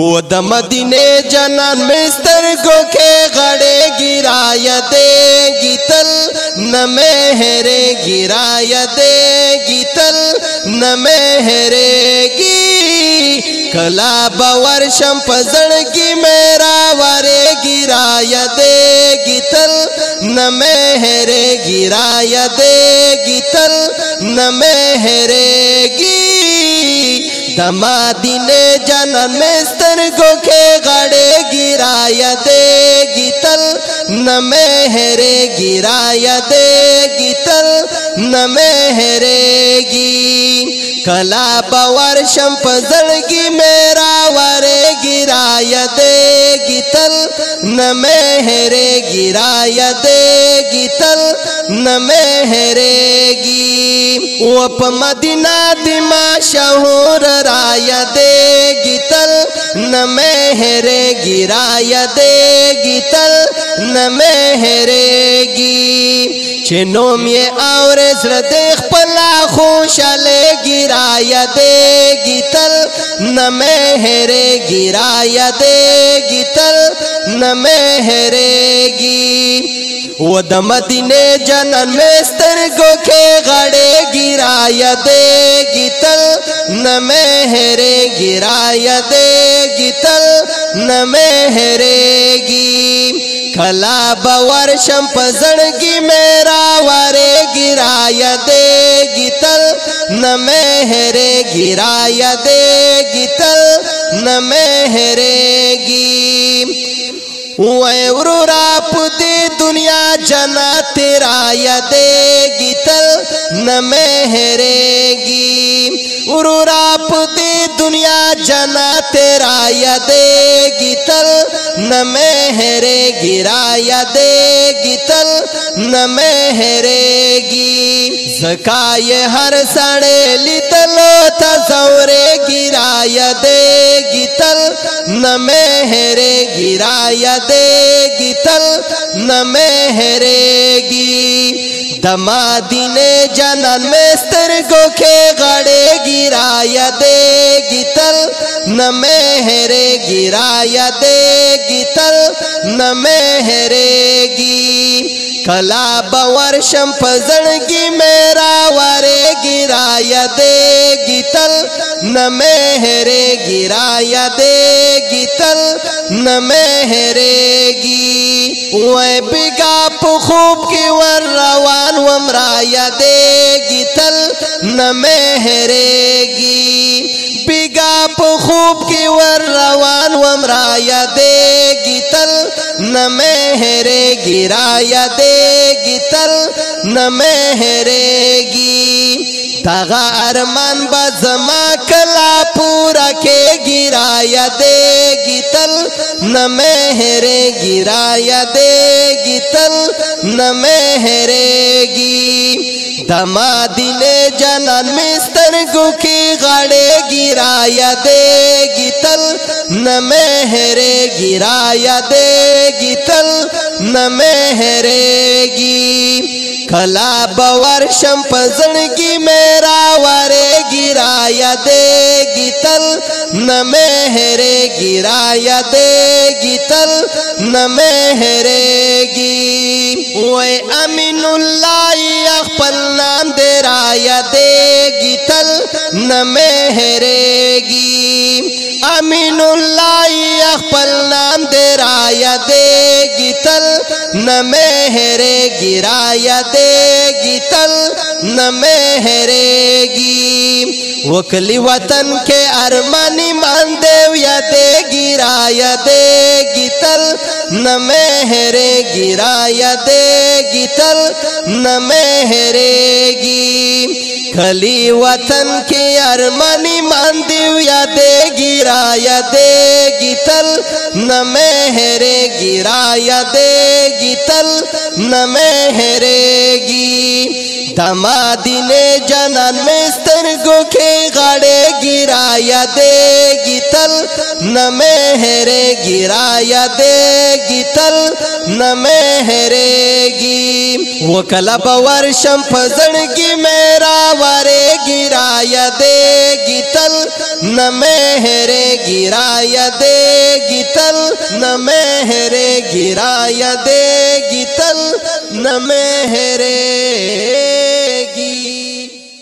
وہ د مدینے جنان مستر گو کے گڑے گرایا دے گی تل نہ مہرے گرایا دے گی تل نہ مہرے گی۔ کلا باور شم پزڑ کی میرا وارے گرایا دے گی تل نہ مہرے گرایا دے گی تل نہ مہرے گی۔ دما دین جنم مستر گو کے گڑے گرایا دے گی تل، نہ مہرے گرایا دے گی تل، نہ مہرے گی۔ کلا باور شمپ زڑگی میرا ورے گرایا دے گی تل، نہ مہرے گرایا دے گی تل، نہ مہرے گی۔ وہ مدینہ دما شہور رایا دے گی تل نہ مہرے گرایا دے گی تل، نہ مہرے گی۔ چنوم یہ اور دیکھ پلا خوش لے گرایا دے گی تل، نہ مہرے گرایا دے گی تل، نہ مہرے گی۔ وہ دمدینے جنن مستر گو کے گڑے گرایا دے گی تل، نہ مہرے گرایا دے گی تل، نہ مہرے گی۔ کلا باور شم پزڑگی میرا وارے گرایا دے گی تل، نہ مہرے گرایا دے گی تل، نہ مہرے گی۔ راپ دے دنیا جنا تیرا یا دے گی تل نہ مہرے گی۔ ارو راپ دنیا جنا تیرا یا دے گی تل، نہ مہرے گرایا دے گی تل، نہ مہرے گی۔ زکائے ہر سڑے لی تلو تصورے گرایا دے گی تل، نہ مہرے گرایا دے گی تل، نہ مہرے گی۔ دما دین جنن مستر گو کے گڑے گرایا دے گی تل نہ مہرے گرایا دے گی تل نہ مہرے گی۔ کلا باور شم پزڑگی میرا وارے گرایا دے گی تل نہ مہرے گرایا دے گی تل نہ مہرے گی۔ وہ بگا خوب کی ور روان ومرایا دے گی نہ مہرے گی۔ بگا خوب کی ور روان ومرایا دے گی تل۔ نہ مہرے گرایا دے گی تل۔ نہ مہرے گی۔ تغا ارمان بزما کلا پورا کے گی گرایا دے گی تل نہ مہرے گرایا دے گی تل نہ مہرے گی۔ دما دل جنن مستر گو کی گڑے گرایا دے گی تل نہ مہرے گرایا دے گی تل نہ مہرے گی۔ کلا باور شم پزڑگی میرا وارے گرایا دے گی تل نہ مہرے گرایا دے گی تل، نہ مہرے گی۔ وہ امین اللہ اخپل نام دے رایا دے نہ مہرے گی۔ امین اللہ اخپل نام دے رایا دے گی تل۔ نہ مہرے گرایا دے گی تل۔ نہ مہرے گی۔ وکلی وطن کے ارمانی مان دیو یا دے گرایا دے گی تل۔ نہ مہرے گرایا دے گی تل۔ نہ مہرے گی۔ کلی وطن کے ارمانی مان دیو یا دے گرایا دے گی تل، نہ مہرے گرایا دے گی تل، نہ مہرے گی۔ دمادین جنان مستر گو کے گاڑے گرایا دے گی تل، نہ مہرے گرایا دے گی تل، نہ مہرے گی۔ وہ کلب ورشم فزڑگی میرا ورے گرایا دے گی تل، نہ مہرے گرایا دے گی تل، نہ مہرے گرایا دے گی تل، نہ مہرے